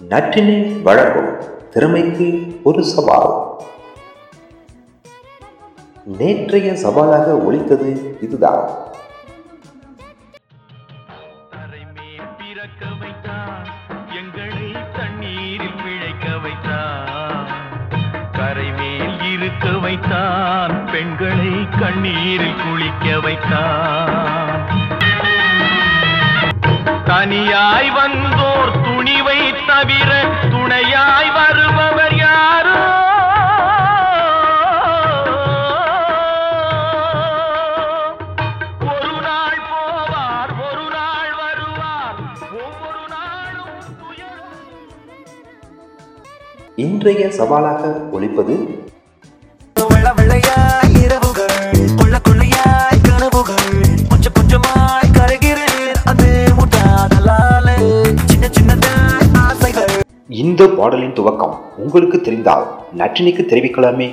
நற்றினை வழங்கும் திறமைக்கு ஒரு சவால். நேற்றைய சவாலாக ஒழித்தது இதுதான். தரைமேல் பிறக்க வைத்தார் எங்களை தண்ணீரில் பிழைக்க வைத்தான். கரைமேல் இருக்க வைத்தான் பெண்களை கண்ணீரில் குளிக்க வைத்தான். தனியாய் வந்தோர் துணிவை தவிர துணையாய் வருபவர் யாரோ? ஒரு நாள் போவார் ஒரு நாள் வருவார். ஒவ்வொரு நாளும் இன்றைய சவாலாக ஒழிப்பது இந்த பாடலின் துவக்கம் உங்களுக்கு தெரிந்தால் நற்றினிக்கு தெரிவிக்கலாமே.